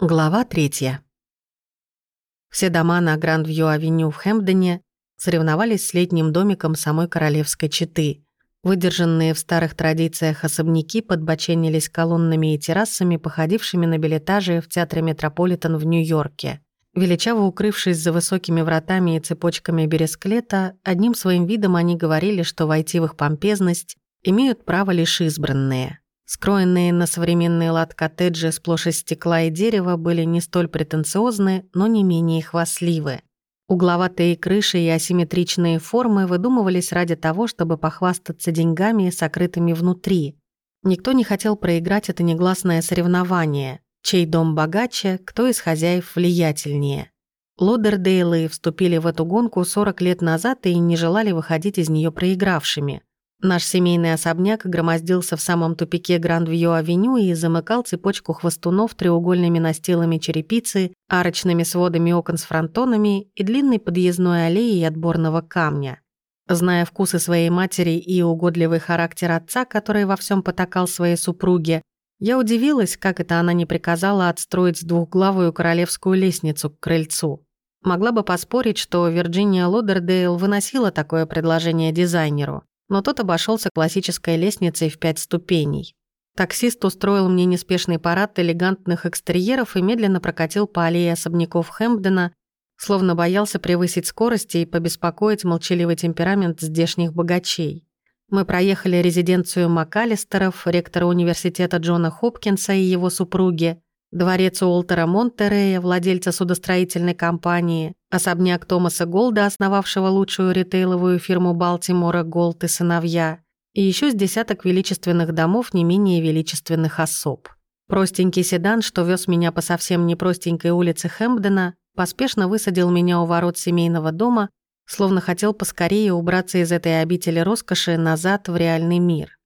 Глава третья. Все дома на Гранд-Вью-авеню в Хэмпдоне соревновались с летним домиком самой королевской четы. Выдержанные в старых традициях особняки подбоченились колоннами и террасами, походившими на билетажи в театре Метрополитен в Нью-Йорке. Величаво укрывшись за высокими вратами и цепочками бересклета, одним своим видом они говорили, что войти в их помпезность имеют право лишь избранные – Скроенные на современный лад коттеджи сплошь из стекла и дерева были не столь претенциозны, но не менее хвастливы. Угловатые крыши и асимметричные формы выдумывались ради того, чтобы похвастаться деньгами, сокрытыми внутри. Никто не хотел проиграть это негласное соревнование. Чей дом богаче, кто из хозяев влиятельнее. Лодердейлы вступили в эту гонку 40 лет назад и не желали выходить из нее проигравшими – Наш семейный особняк громоздился в самом тупике Гранд-Вью-авеню и замыкал цепочку хвостунов треугольными настилами черепицы, арочными сводами окон с фронтонами и длинной подъездной аллеей отборного камня. Зная вкусы своей матери и угодливый характер отца, который во всем потакал своей супруге, я удивилась, как это она не приказала отстроить двухглавую королевскую лестницу к крыльцу. Могла бы поспорить, что Вирджиния Лодердейл выносила такое предложение дизайнеру но тот обошелся классической лестницей в пять ступеней. Таксист устроил мне неспешный парад элегантных экстерьеров и медленно прокатил по аллее особняков Хэмпдена, словно боялся превысить скорости и побеспокоить молчаливый темперамент здешних богачей. Мы проехали резиденцию МакАлистеров, ректора университета Джона Хопкинса и его супруги, дворец Уолтера Монтерея, владельца судостроительной компании, особняк Томаса Голда, основавшего лучшую ритейловую фирму Балтимора «Голд и сыновья», и еще с десяток величественных домов не менее величественных особ. Простенький седан, что вез меня по совсем непростенькой улице Хэмпдена, поспешно высадил меня у ворот семейного дома, словно хотел поскорее убраться из этой обители роскоши назад в реальный мир.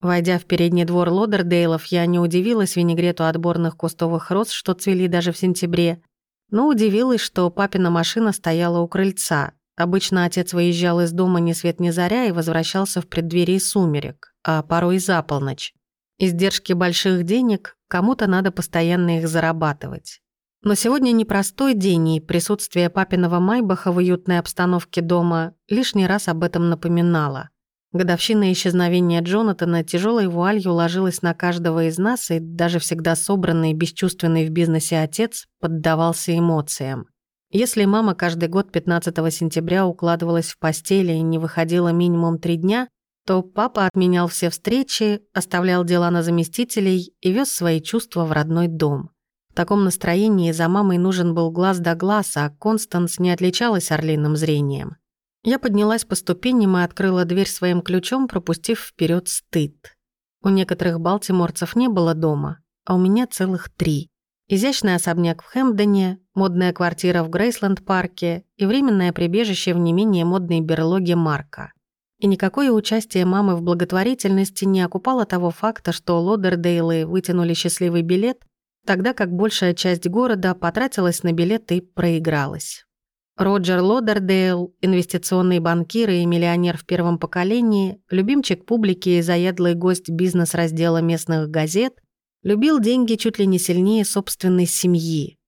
Войдя в передний двор Лодердейлов, я не удивилась винегрету отборных кустовых роз, что цвели даже в сентябре, но удивилась, что папина машина стояла у крыльца. Обычно отец выезжал из дома ни свет ни заря и возвращался в преддверии сумерек, а порой и за полночь. Издержки больших денег, кому-то надо постоянно их зарабатывать. Но сегодня непростой день, и присутствие папиного Майбаха в уютной обстановке дома лишний раз об этом напоминало. Годовщина исчезновения Джонатана тяжелой вуалью ложилась на каждого из нас, и даже всегда собранный и бесчувственный в бизнесе отец поддавался эмоциям. Если мама каждый год 15 сентября укладывалась в постели и не выходила минимум три дня, то папа отменял все встречи, оставлял дела на заместителей и вез свои чувства в родной дом. В таком настроении за мамой нужен был глаз да глаз, а Констанс не отличалась орлиным зрением. Я поднялась по ступеням и открыла дверь своим ключом, пропустив вперед стыд. У некоторых балтиморцев не было дома, а у меня целых три. Изящный особняк в Хэмпдоне, модная квартира в Грейсленд-парке и временное прибежище в не менее модной берлоге Марка. И никакое участие мамы в благотворительности не окупало того факта, что Лодердейлы вытянули счастливый билет, тогда как большая часть города потратилась на билет и проигралась. Роджер Лодердейл, инвестиционный банкир и миллионер в первом поколении, любимчик публики и заядлый гость бизнес-раздела местных газет, любил деньги чуть ли не сильнее собственной семьи.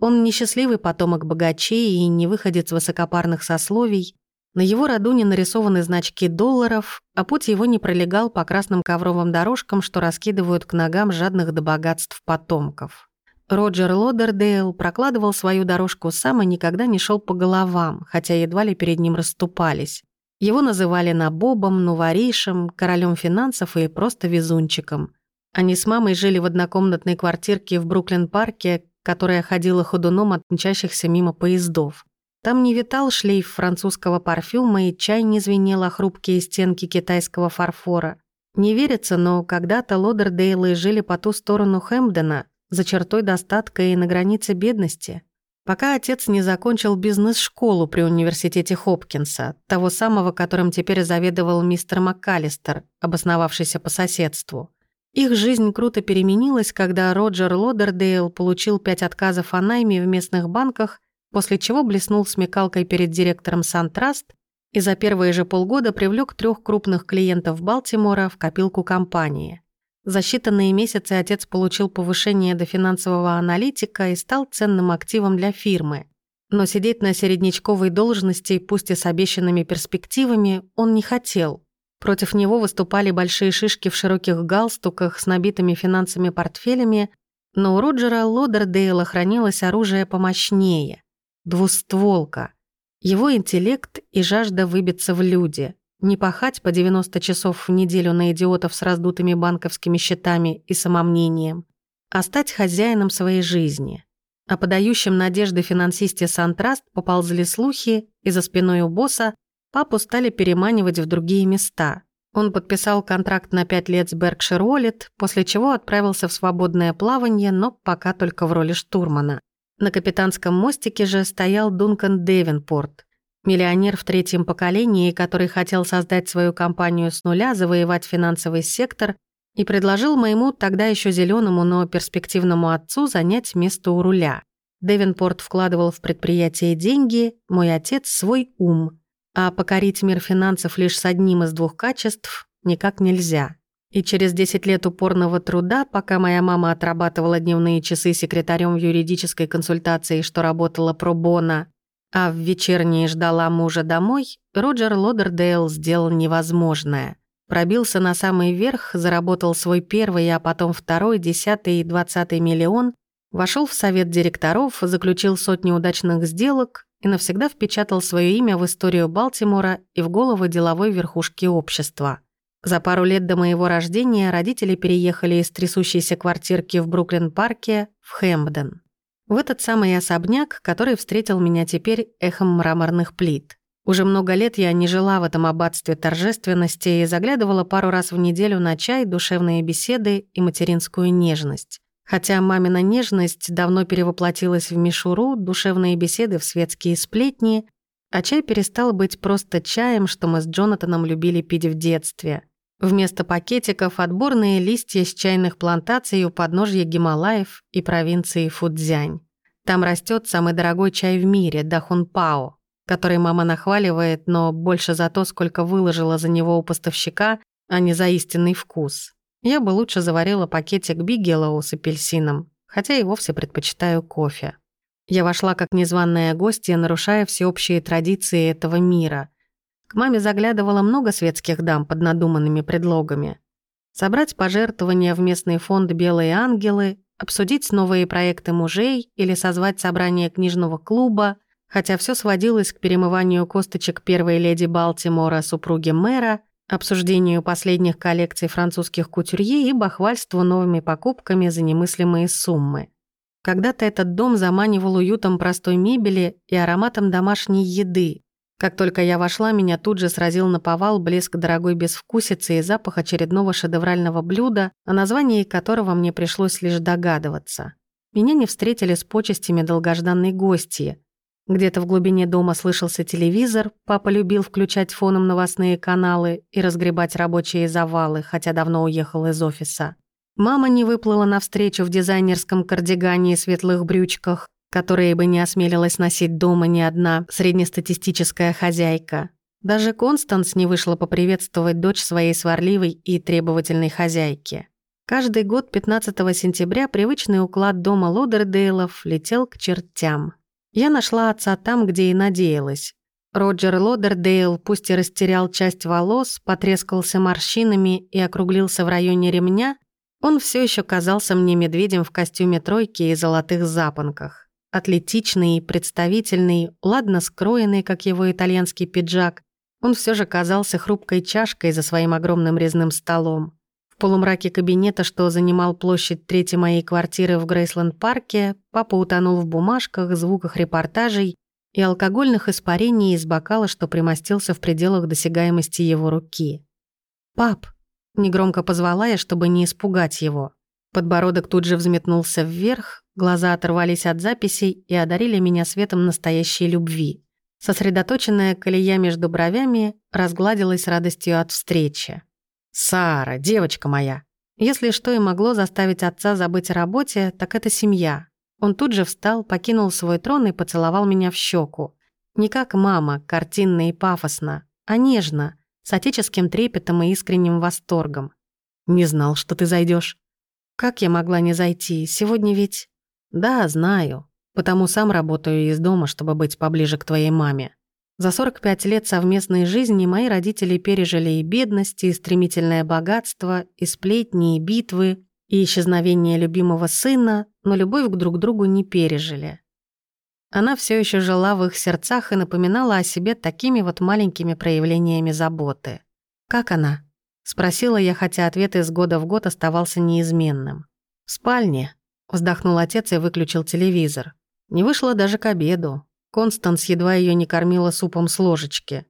Он несчастливый потомок богачей и не выходец высокопарных сословий, на его роду не нарисованы значки долларов, а путь его не пролегал по красным ковровым дорожкам, что раскидывают к ногам жадных до богатств потомков. Роджер Лодердейл прокладывал свою дорожку сам и никогда не шел по головам, хотя едва ли перед ним расступались. Его называли набобом, нуворейшим, королем финансов и просто везунчиком. Они с мамой жили в однокомнатной квартирке в Бруклин-парке, которая ходила ходуном от мчащихся мимо поездов. Там не витал шлейф французского парфюма и чай не звенел о хрупкие стенки китайского фарфора. Не верится, но когда-то Лодердейлы жили по ту сторону Хэмпдена, за чертой достатка и на границе бедности. Пока отец не закончил бизнес-школу при университете Хопкинса, того самого, которым теперь заведовал мистер МакКаллистер, обосновавшийся по соседству. Их жизнь круто переменилась, когда Роджер Лодердейл получил пять отказов о найме в местных банках, после чего блеснул смекалкой перед директором Сантраст и за первые же полгода привлек трех крупных клиентов Балтимора в копилку компании. За считанные месяцы отец получил повышение до финансового аналитика и стал ценным активом для фирмы. Но сидеть на середнячковой должности, пусть и с обещанными перспективами, он не хотел. Против него выступали большие шишки в широких галстуках с набитыми финансами портфелями, но у Роджера Лодердейла хранилось оружие помощнее — двустволка. Его интеллект и жажда выбиться в люди. Не пахать по 90 часов в неделю на идиотов с раздутыми банковскими счетами и самомнением, а стать хозяином своей жизни. О подающем надежды финансисте Сантраст поползли слухи, и за спиной у босса папу стали переманивать в другие места. Он подписал контракт на пять лет с Berkshire Wallet, после чего отправился в свободное плавание, но пока только в роли штурмана. На капитанском мостике же стоял Дункан Девинпорт, миллионер в третьем поколении, который хотел создать свою компанию с нуля, завоевать финансовый сектор и предложил моему тогда еще зеленому, но перспективному отцу занять место у руля. Девинпорт вкладывал в предприятие деньги, мой отец — свой ум, а покорить мир финансов лишь с одним из двух качеств никак нельзя. И через 10 лет упорного труда, пока моя мама отрабатывала дневные часы секретарем юридической консультации, что работала про Бона, а в вечерние ждала мужа домой, Роджер Лодердейл сделал невозможное — Пробился на самый верх, заработал свой первый, а потом второй, десятый и двадцатый миллион, вошел в совет директоров, заключил сотни удачных сделок и навсегда впечатал свое имя в историю Балтимора и в голову деловой верхушки общества. За пару лет до моего рождения родители переехали из трясущейся квартирки в Бруклин-парке в Хэмпден. В этот самый особняк, который встретил меня теперь эхом мраморных плит. Уже много лет я не жила в этом аббатстве торжественности и заглядывала пару раз в неделю на чай, душевные беседы и материнскую нежность. Хотя мамина нежность давно перевоплотилась в мишуру, душевные беседы в светские сплетни, а чай перестал быть просто чаем, что мы с Джонатаном любили пить в детстве. Вместо пакетиков отборные листья с чайных плантаций у подножья Гималаев и провинции Фудзянь. Там растет самый дорогой чай в мире – Дахунпао, который мама нахваливает, но больше за то, сколько выложила за него у поставщика, а не за истинный вкус. Я бы лучше заварила пакетик Бигелоу с апельсином, хотя и вовсе предпочитаю кофе. Я вошла как незваная гостья, нарушая всеобщие традиции этого мира. К маме заглядывало много светских дам под надуманными предлогами. Собрать пожертвования в местный фонд «Белые ангелы», обсудить новые проекты мужей или созвать собрание книжного клуба – хотя все сводилось к перемыванию косточек первой леди Балтимора, супруги мэра, обсуждению последних коллекций французских кутюрье и бахвальству новыми покупками за немыслимые суммы. Когда-то этот дом заманивал уютом простой мебели и ароматом домашней еды. Как только я вошла, меня тут же сразил на повал блеск дорогой безвкусицы и запах очередного шедеврального блюда, о названии которого мне пришлось лишь догадываться. Меня не встретили с почестями долгожданной гости, где-то в глубине дома слышался телевизор, папа любил включать фоном новостные каналы и разгребать рабочие завалы, хотя давно уехал из офиса. Мама не выплыла навстречу в дизайнерском кардигане и светлых брючках, которые бы не осмелилась носить дома ни одна среднестатистическая хозяйка. Даже Констанс не вышла поприветствовать дочь своей сварливой и требовательной хозяйки. Каждый год 15 сентября привычный уклад дома Лодердейлов летел к чертям. Я нашла отца там, где и надеялась. Роджер Лодердейл пусть и растерял часть волос, потрескался морщинами и округлился в районе ремня, он все еще казался мне медведем в костюме тройки и золотых запонках. Атлетичный представительный, ладно скроенный, как его итальянский пиджак, он все же казался хрупкой чашкой за своим огромным резным столом. В полумраке кабинета, что занимал площадь третьей моей квартиры в Грейсленд-парке, папа утонул в бумажках, звуках репортажей и алкогольных испарений из бокала, что примостился в пределах досягаемости его руки. «Пап!» — негромко позвала я, чтобы не испугать его. Подбородок тут же взметнулся вверх, глаза оторвались от записей и одарили меня светом настоящей любви. Сосредоточенная колея между бровями разгладилась радостью от встречи. «Сара, девочка моя!» Если что и могло заставить отца забыть о работе, так это семья. Он тут же встал, покинул свой трон и поцеловал меня в щеку. Не как мама, картинно и пафосно, а нежно, с отеческим трепетом и искренним восторгом. Не знал, что ты зайдешь. Как я могла не зайти? Сегодня ведь... Да, знаю. Потому сам работаю из дома, чтобы быть поближе к твоей маме. За 45 лет совместной жизни мои родители пережили и бедность, и стремительное богатство, и сплетни, и битвы, и исчезновение любимого сына, но любовь к друг другу не пережили. Она все еще жила в их сердцах и напоминала о себе такими вот маленькими проявлениями заботы. «Как она?» — спросила я, хотя ответ из года в год оставался неизменным. «В спальне», — вздохнул отец и выключил телевизор. Не вышла даже к обеду. Констанс едва ее не кормила супом с ложечки.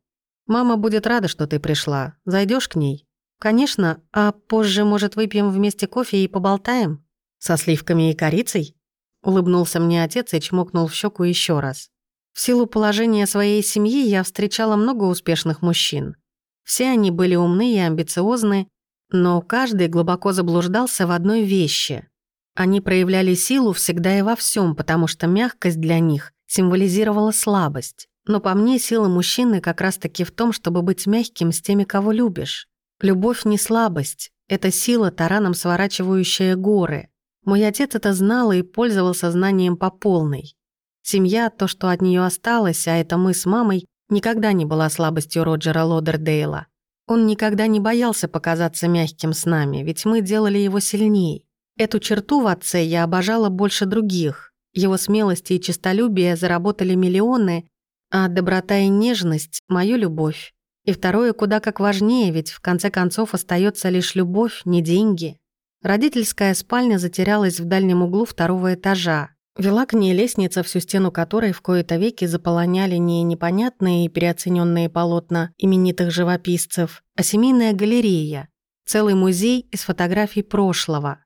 «Мама будет рада, что ты пришла. Зайдешь к ней?» «Конечно, а позже, может, выпьем вместе кофе и поболтаем?» «Со сливками и корицей?» Улыбнулся мне отец и чмокнул в щеку еще раз. В силу положения своей семьи я встречала много успешных мужчин. Все они были умны и амбициозны, но каждый глубоко заблуждался в одной вещи. Они проявляли силу всегда и во всем, потому что мягкость для них символизировала слабость. Но по мне сила мужчины как раз-таки в том, чтобы быть мягким с теми, кого любишь. Любовь не слабость, это сила, тараном сворачивающая горы. Мой отец это знал и пользовался знанием по полной. Семья, то, что от нее осталось, а это мы с мамой, никогда не была слабостью Роджера Лодердейла. Он никогда не боялся показаться мягким с нами, ведь мы делали его сильней. Эту черту в отце я обожала больше других. Его смелость и честолюбие заработали миллионы, а доброта и нежность — мою любовь. И второе куда как важнее, ведь в конце концов остается лишь любовь, не деньги. Родительская спальня затерялась в дальнем углу второго этажа. Вела к ней лестница, всю стену которой в кои-то веки заполоняли не непонятные и переоцененные полотна именитых живописцев, а семейная галерея, целый музей из фотографий прошлого.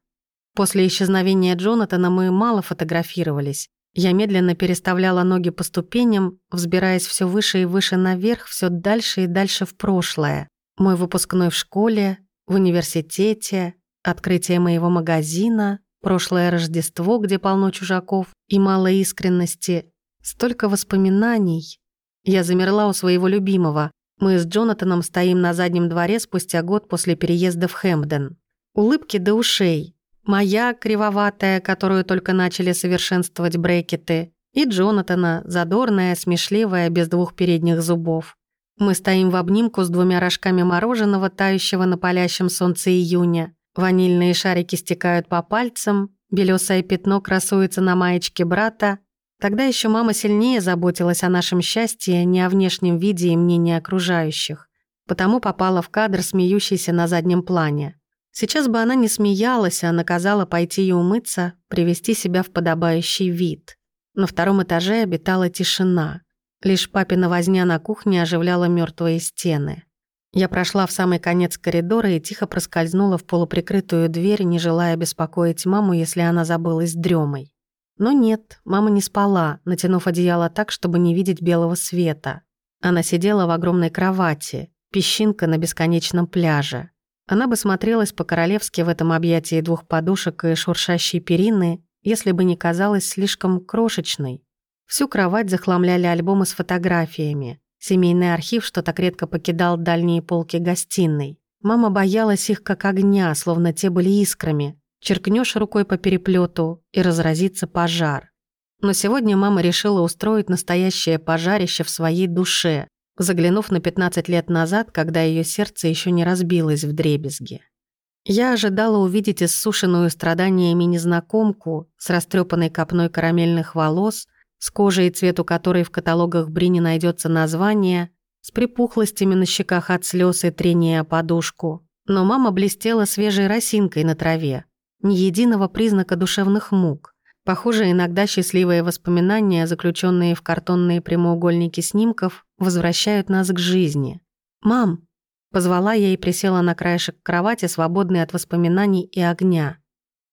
После исчезновения Джонатана мы мало фотографировались. Я медленно переставляла ноги по ступеням, взбираясь все выше и выше наверх, все дальше и дальше в прошлое. Мой выпускной в школе, в университете, Открытие моего магазина, прошлое Рождество, где полно чужаков и мало искренности. Столько воспоминаний. Я замерла у своего любимого. Мы с Джонатаном стоим на заднем дворе спустя год после переезда в Хэмпден. Улыбки до ушей. Моя кривоватая, которую только начали совершенствовать брекеты, и Джонатана, задорная, смешливая, без двух передних зубов. Мы стоим в обнимку с двумя рожками мороженого, тающего на палящем солнце июня. Ванильные шарики стекают по пальцам, белёсое пятно красуется на маечке брата. Тогда еще мама сильнее заботилась о нашем счастье, не о внешнем виде и мнении окружающих. Потому попала в кадр, смеющийся на заднем плане. Сейчас бы она не смеялась, а наказала пойти и умыться, привести себя в подобающий вид. На втором этаже обитала тишина. Лишь папина возня на кухне оживляла мертвые стены. Я прошла в самый конец коридора и тихо проскользнула в полуприкрытую дверь, не желая беспокоить маму, если она забылась дремой. Но нет, мама не спала, натянув одеяло так, чтобы не видеть белого света. Она сидела в огромной кровати, песчинка на бесконечном пляже. Она бы смотрелась по-королевски в этом объятии двух подушек и шуршащей перины, если бы не казалась слишком крошечной. Всю кровать захламляли альбомы с фотографиями. Семейный архив, что так редко покидал дальние полки гостиной. Мама боялась их как огня, словно те были искрами. Черкнешь рукой по переплету и разразится пожар. Но сегодня мама решила устроить настоящее пожарище в своей душе, заглянув на 15 лет назад, когда ее сердце еще не разбилось в дребезги. Я ожидала увидеть иссушенную страданиями незнакомку с растрепанной копной карамельных волос – с кожей, цвету которой в каталогах Бри не найдется название, с припухлостями на щеках от слез и трения о подушку. Но мама блестела свежей росинкой на траве. Ни единого признака душевных мук. Похоже, иногда счастливые воспоминания, заключенные в картонные прямоугольники снимков, возвращают нас к жизни. «Мам!» Позвала я и присела на краешек кровати, свободной от воспоминаний и огня.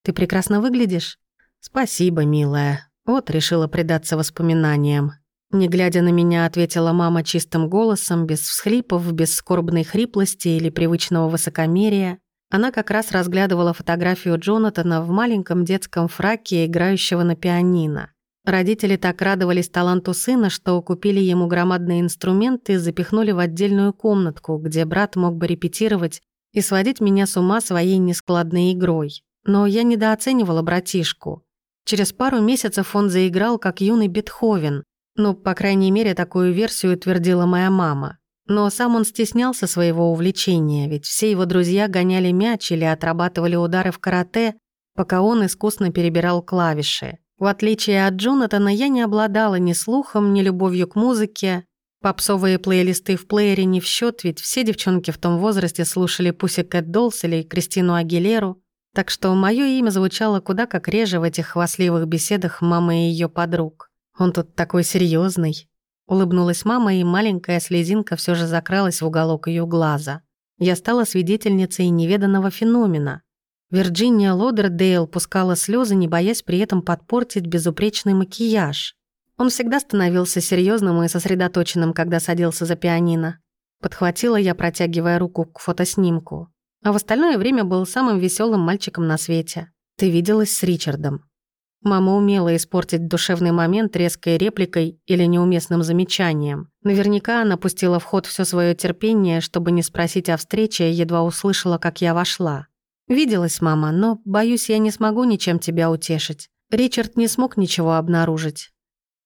«Ты прекрасно выглядишь?» «Спасибо, милая», вот решила предаться воспоминаниям. Не глядя на меня, ответила мама чистым голосом, без всхлипов, без скорбной хриплости или привычного высокомерия. Она как раз разглядывала фотографию Джонатана в маленьком детском фраке, играющего на пианино. Родители так радовались таланту сына, что купили ему громадные инструменты и запихнули в отдельную комнатку, где брат мог бы репетировать и сводить меня с ума своей нескладной игрой. Но я недооценивала братишку. Через пару месяцев он заиграл как юный Бетховен. Ну, по крайней мере, такую версию утвердила моя мама. Но сам он стеснялся своего увлечения, ведь все его друзья гоняли мяч или отрабатывали удары в карате, пока он искусно перебирал клавиши. В отличие от Джонатана, я не обладала ни слухом, ни любовью к музыке. Попсовые плейлисты в плеере не в счет, ведь все девчонки в том возрасте слушали Pussycat Dolls или Кристину Агилеру, так что мое имя звучало куда как реже в этих хвастливых беседах мамы и ее подруг. Он тут такой серьезный. Улыбнулась мама, и маленькая слезинка все же закралась в уголок ее глаза. Я стала свидетельницей неведанного феномена. Вирджиния Лодердейл пускала слезы, не боясь при этом подпортить безупречный макияж. Он всегда становился серьезным и сосредоточенным, когда садился за пианино. Подхватила я, протягивая руку к фотоснимку. А в остальное время был самым веселым мальчиком на свете. Ты виделась с Ричардом. Мама умела испортить душевный момент резкой репликой или неуместным замечанием. Наверняка она пустила в ход все свое терпение, чтобы не спросить о встрече, едва услышала, как я вошла. «Виделась, мама, но, боюсь, я не смогу ничем тебя утешить. Ричард не смог ничего обнаружить».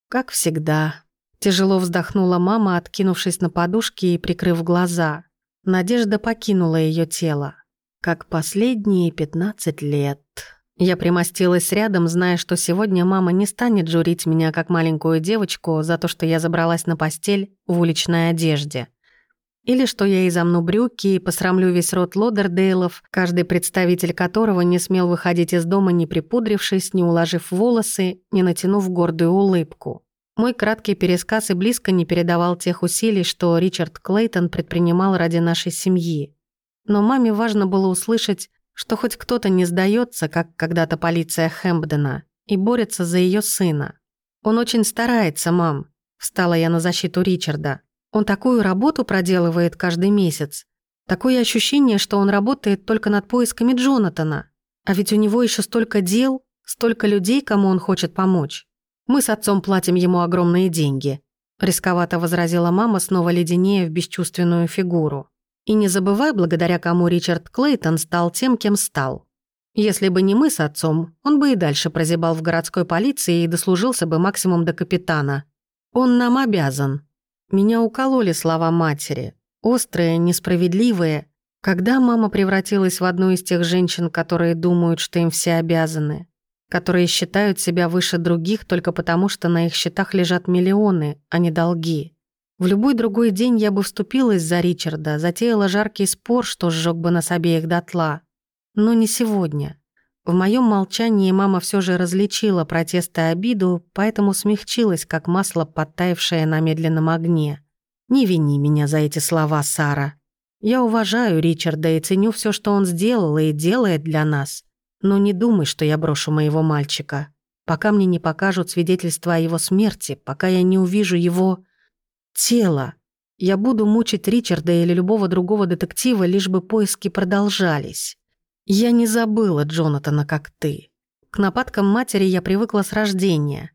«Как всегда». Тяжело вздохнула мама, откинувшись на подушке и прикрыв глаза. Надежда покинула ее тело. Как последние пятнадцать лет. Я примостилась рядом, зная, что сегодня мама не станет журить меня как маленькую девочку за то, что я забралась на постель в уличной одежде. Или что я изомну брюки и посрамлю весь род Лодердейлов, каждый представитель которого не смел выходить из дома, не припудрившись, не уложив волосы, не натянув гордую улыбку. Мой краткий пересказ и близко не передавал тех усилий, что Ричард Клейтон предпринимал ради нашей семьи. Но маме важно было услышать, что хоть кто-то не сдается, как когда-то полиция Хэмпдена, и борется за ее сына. «Он очень старается, мам», — встала я на защиту Ричарда. Он такую работу проделывает каждый месяц. Такое ощущение, что он работает только над поисками Джонатана. А ведь у него еще столько дел, столько людей, кому он хочет помочь. Мы с отцом платим ему огромные деньги. Рисковато возразила мама, снова леденее в бесчувственную фигуру. И не забывай, благодаря кому Ричард Клейтон стал тем, кем стал. Если бы не мы с отцом, он бы и дальше прозябал в городской полиции и дослужился бы максимум до капитана. Он нам обязан. Меня укололи слова матери. Острые, несправедливые. Когда мама превратилась в одну из тех женщин, которые думают, что им все обязаны? Которые считают себя выше других только потому, что на их счетах лежат миллионы, а не долги. В любой другой день я бы вступилась за Ричарда, затеяла жаркий спор, что сжег бы нас обеих дотла. Но не сегодня. В моем молчании мама все же различила протест и обиду, поэтому смягчилась, как масло, подтаявшее на медленном огне. «Не вини меня за эти слова, Сара. Я уважаю Ричарда и ценю все, что он сделал и делает для нас. Но не думай, что я брошу моего мальчика. Пока мне не покажут свидетельства о его смерти, пока я не увижу его... тело. Я буду мучить Ричарда или любого другого детектива, лишь бы поиски продолжались». Я не забыла Джонатана, как ты. К нападкам матери я привыкла с рождения.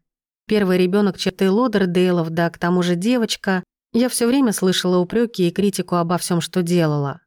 Первый ребенок черты Лодердейлов, да к тому же девочка. Я все время слышала упреки и критику обо всем, что делала.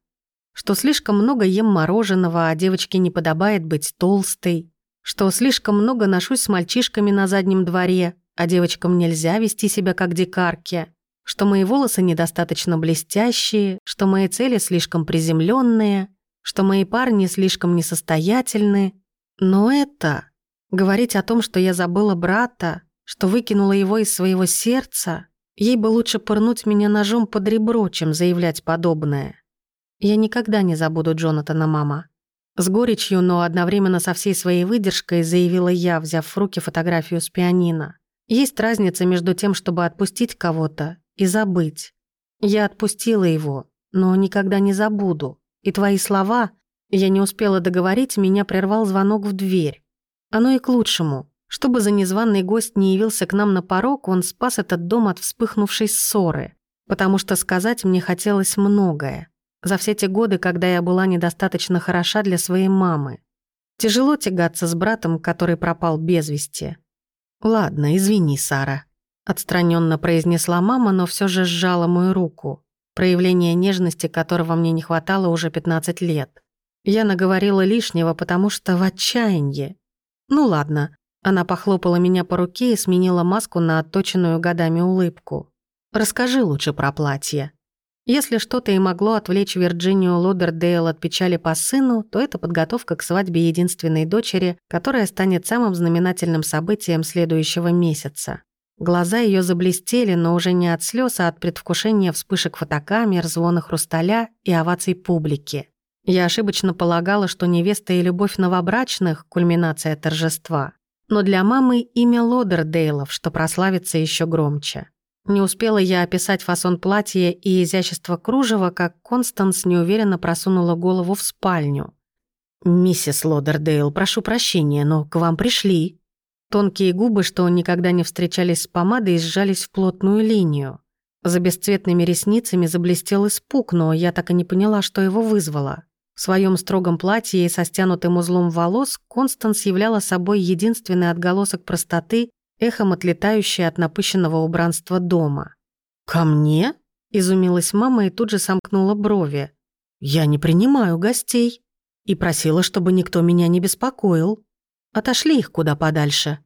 Что слишком много ем мороженого, а девочке не подобает быть толстой. Что слишком много ношусь с мальчишками на заднем дворе, а девочкам нельзя вести себя как дикарки. Что мои волосы недостаточно блестящие, что мои цели слишком приземленные что мои парни слишком несостоятельны. Но это... Говорить о том, что я забыла брата, что выкинула его из своего сердца, ей бы лучше пырнуть меня ножом под ребро, чем заявлять подобное. Я никогда не забуду Джонатана, мама. С горечью, но одновременно со всей своей выдержкой заявила я, взяв в руки фотографию с пианино. Есть разница между тем, чтобы отпустить кого-то и забыть. Я отпустила его, но никогда не забуду. И твои слова... Я не успела договорить, меня прервал звонок в дверь. Оно и к лучшему. Чтобы за незваный гость не явился к нам на порог, он спас этот дом от вспыхнувшей ссоры. Потому что сказать мне хотелось многое. За все те годы, когда я была недостаточно хороша для своей мамы. Тяжело тягаться с братом, который пропал без вести. «Ладно, извини, Сара», — отстраненно произнесла мама, но все же сжала мою руку. проявление нежности которого мне не хватало уже 15 лет. Я наговорила лишнего, потому что в отчаянии. Ну ладно. Она похлопала меня по руке и сменила маску на отточенную годами улыбку. «Расскажи лучше про платье». Если что-то и могло отвлечь Вирджинию Лодердейл от печали по сыну, то это подготовка к свадьбе единственной дочери, которая станет самым знаменательным событием следующего месяца. Глаза ее заблестели, но уже не от слез, а от предвкушения вспышек фотокамер, звона хрусталя и оваций публики. Я ошибочно полагала, что невеста и любовь новобрачных – кульминация торжества. Но для мамы имя Лодердейлов, что прославится еще громче. Не успела я описать фасон платья и изящество кружева, как Констанс неуверенно просунула голову в спальню. «Миссис Лодердейл, прошу прощения, но к вам пришли». Тонкие губы, что никогда не встречались с помадой, сжались в плотную линию. За бесцветными ресницами заблестел испуг, но я так и не поняла, что его вызвало. В своем строгом платье и со стянутым узлом волос Констанс являла собой единственный отголосок простоты эхом отлетающее от напыщенного убранства дома. «Ко мне?» – изумилась мама и тут же сомкнула брови. «Я не принимаю гостей» и просила, чтобы никто меня не беспокоил. Отошли их куда подальше.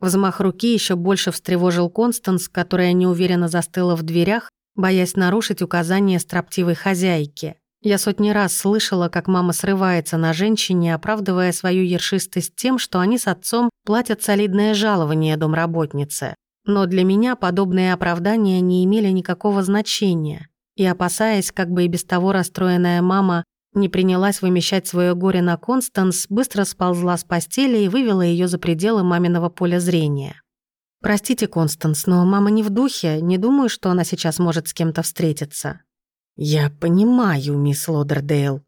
Взмах руки еще больше встревожил Констанс, которая неуверенно застыла в дверях, боясь нарушить указания строптивой хозяйки. Я сотни раз слышала, как мама срывается на женщине, оправдывая свою ершистость тем, что они с отцом платят солидное жалование домработнице. Но для меня подобные оправдания не имели никакого значения. И опасаясь, как бы и без того расстроенная мама не принялась вымещать свое горе на Констанс, быстро сползла с постели и вывела ее за пределы маминого поля зрения. «Простите, Констанс, но мама не в духе, не думаю, что она сейчас может с кем-то встретиться». «Я понимаю, мисс Лодердейл.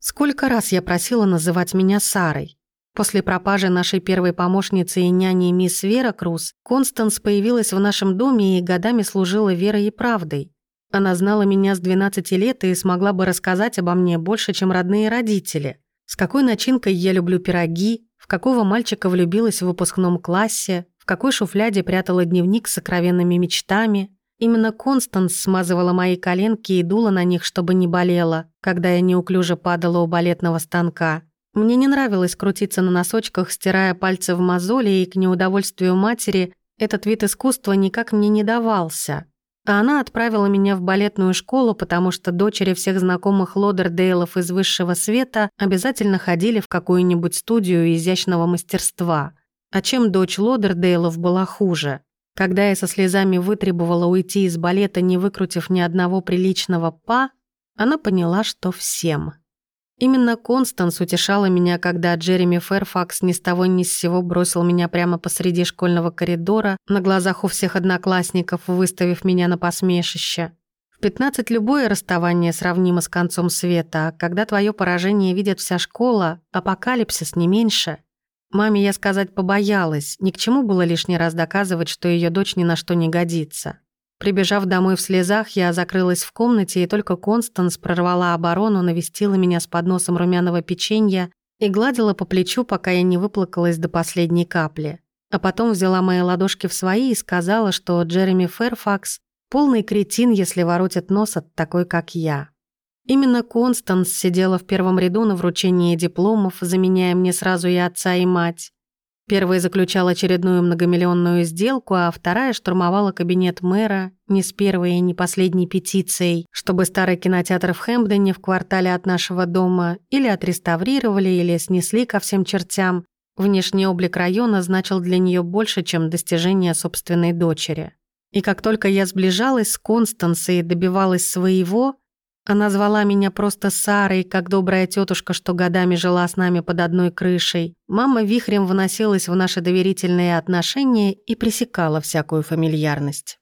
Сколько раз я просила называть меня Сарой. После пропажи нашей первой помощницы и няни мисс Вера Круз, Констанс появилась в нашем доме и годами служила верой и правдой. Она знала меня с 12 лет и смогла бы рассказать обо мне больше, чем родные родители. С какой начинкой я люблю пироги, в какого мальчика влюбилась в выпускном классе, в какой шуфляде прятала дневник с сокровенными мечтами, Именно Констанс смазывала мои коленки и дула на них, чтобы не болело, когда я неуклюже падала у балетного станка. Мне не нравилось крутиться на носочках, стирая пальцы в мозоли, и к неудовольствию матери этот вид искусства никак мне не давался. А она отправила меня в балетную школу, потому что дочери всех знакомых Лодердейлов из высшего света обязательно ходили в какую-нибудь студию изящного мастерства. А чем дочь Лодердейлов была хуже? Когда я со слезами вытребовала уйти из балета, не выкрутив ни одного приличного па, она поняла, что всем. Именно Констанс утешала меня, когда Джереми Фэрфакс ни с того ни с сего бросил меня прямо посреди школьного коридора, на глазах у всех одноклассников, выставив меня на посмешище. В 15 любое расставание сравнимо с концом света, а когда твое поражение видит вся школа, апокалипсис не меньше – Маме я сказать побоялась, ни к чему было лишний раз доказывать, что ее дочь ни на что не годится. Прибежав домой в слезах, я закрылась в комнате, и только Констанс прорвала оборону, навестила меня с подносом румяного печенья и гладила по плечу, пока я не выплакалась до последней капли. А потом взяла мои ладошки в свои и сказала, что Джереми Фэрфакс — полный кретин, если воротит нос от такой, как я. Именно Констанс сидела в первом ряду на вручении дипломов, заменяя мне сразу и отца, и мать. Первая заключала очередную многомиллионную сделку, а вторая штурмовала кабинет мэра не с первой и не последней петицией, чтобы старый кинотеатр в Хэмпдоне в квартале от нашего дома или отреставрировали, или снесли ко всем чертям. Внешний облик района значил для нее больше, чем достижение собственной дочери. И как только я сближалась с Констансой и добивалась своего, она звала меня просто Сарой, как добрая тетушка, что годами жила с нами под одной крышей. Мама вихрем вносилась в наши доверительные отношения и пресекала всякую фамильярность.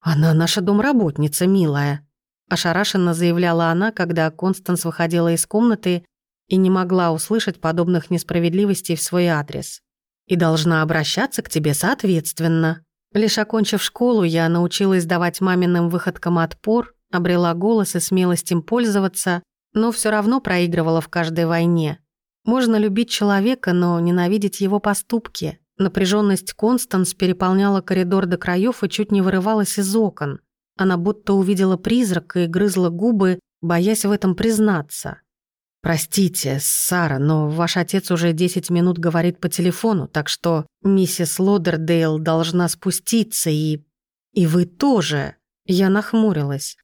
«Она наша домработница, милая», – ошарашенно заявляла она, когда Констанс выходила из комнаты и не могла услышать подобных несправедливостей в свой адрес. «И должна обращаться к тебе соответственно». Лишь окончив школу, я научилась давать маминым выходкам отпор, обрела голос и смелость им пользоваться, но все равно проигрывала в каждой войне. Можно любить человека, но ненавидеть его поступки. Напряженность Констанс переполняла коридор до краев и чуть не вырывалась из окон. Она будто увидела призрак и грызла губы, боясь в этом признаться. «Простите, Сара, но ваш отец уже 10 минут говорит по телефону, так что миссис Лодердейл должна спуститься и... И вы тоже!» Я нахмурилась.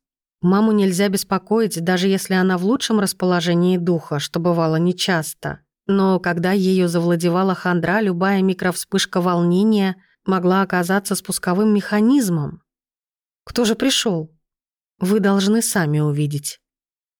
Маму нельзя беспокоить, даже если она в лучшем расположении духа, что бывало нечасто. Но когда ее завладевала хандра, любая микровспышка волнения могла оказаться спусковым механизмом. «Кто же пришел? Вы должны сами увидеть.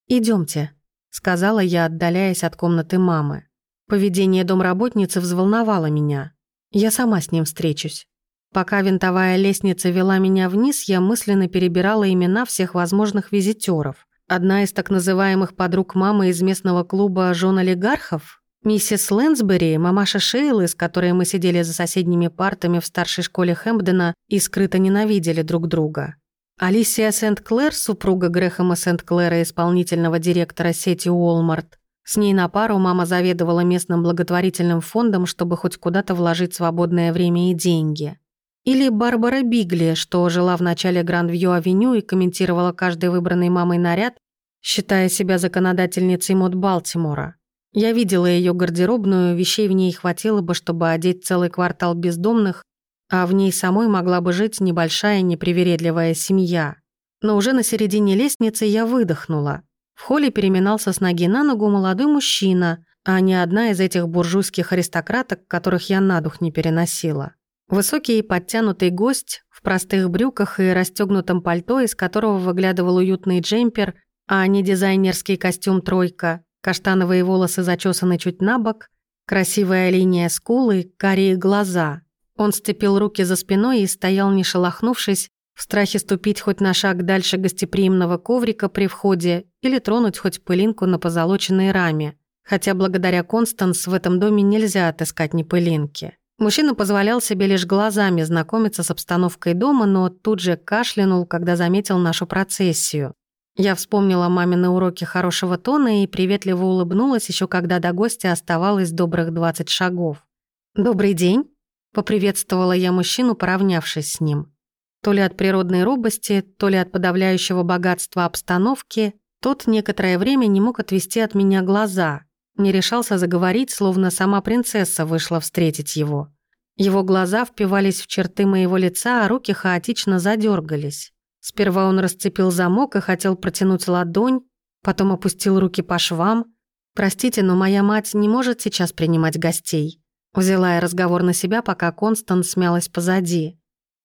Идемте сказала я, отдаляясь от комнаты мамы. Поведение домработницы взволновало меня. Я сама с ним встречусь. Пока винтовая лестница вела меня вниз, я мысленно перебирала имена всех возможных визитеров. Одна из так называемых подруг мамы из местного клуба жен олигархов, миссис Лэнсбери, мамаша Шейлы, с которой мы сидели за соседними партами в старшей школе Хэмпдена и скрыто ненавидели друг друга. Алисия Сент-Клэр, супруга Грэхэма Сент-Клэра, исполнительного директора сети Уолмарт. С ней на пару мама заведовала местным благотворительным фондом, чтобы хоть куда-то вложить свободное время и деньги. Или Барбара Бигли, что жила в начале Гранд-Вью-авеню и комментировала каждый выбранный мамой наряд, считая себя законодательницей мод Балтимора. Я видела ее гардеробную, вещей в ней хватило бы, чтобы одеть целый квартал бездомных а в ней самой могла бы жить небольшая непривередливая семья. Но уже на середине лестницы я выдохнула. В холле переминался с ноги на ногу молодой мужчина, а не одна из этих буржуйских аристократок, которых я на дух не переносила. Высокий и подтянутый гость в простых брюках и расстегнутом пальто, из которого выглядывал уютный джемпер, а не дизайнерский костюм «тройка», каштановые волосы зачесаны чуть на бок, красивая линия скулы, карие глаза — он сцепил руки за спиной и стоял, не шелохнувшись, в страхе ступить хоть на шаг дальше гостеприимного коврика при входе или тронуть хоть пылинку на позолоченной раме. Хотя благодаря Констанс в этом доме нельзя отыскать ни пылинки. Мужчина позволял себе лишь глазами знакомиться с обстановкой дома, но тут же кашлянул, когда заметил нашу процессию. Я вспомнила мамины уроки хорошего тона и приветливо улыбнулась еще когда до гостя оставалось добрых 20 шагов. «Добрый день!» Поприветствовала я мужчину, поравнявшись с ним. То ли от природной робости, то ли от подавляющего богатства обстановки, тот некоторое время не мог отвести от меня глаза, не решался заговорить, словно сама принцесса вышла встретить его. Его глаза впивались в черты моего лица, а руки хаотично задергались. Сперва он расцепил замок и хотел протянуть ладонь, потом опустил руки по швам. «Простите, но моя мать не может сейчас принимать гостей», Взяла я разговор на себя, пока Констанс смялась позади.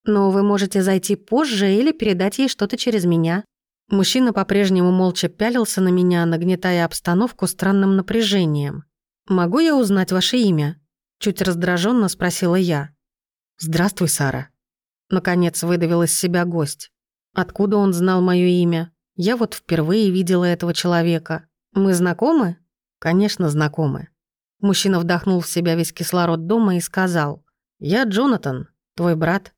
«Но вы можете зайти позже или передать ей что-то через меня». Мужчина по-прежнему молча пялился на меня, нагнетая обстановку странным напряжением. «Могу я узнать ваше имя?» Чуть раздраженно спросила я. «Здравствуй, Сара». Наконец выдавил из себя гость. Откуда он знал мое имя? Я вот впервые видела этого человека. Мы знакомы? Конечно, знакомы. Мужчина вдохнул в себя весь кислород дома и сказал, «Я Джонатан, твой брат».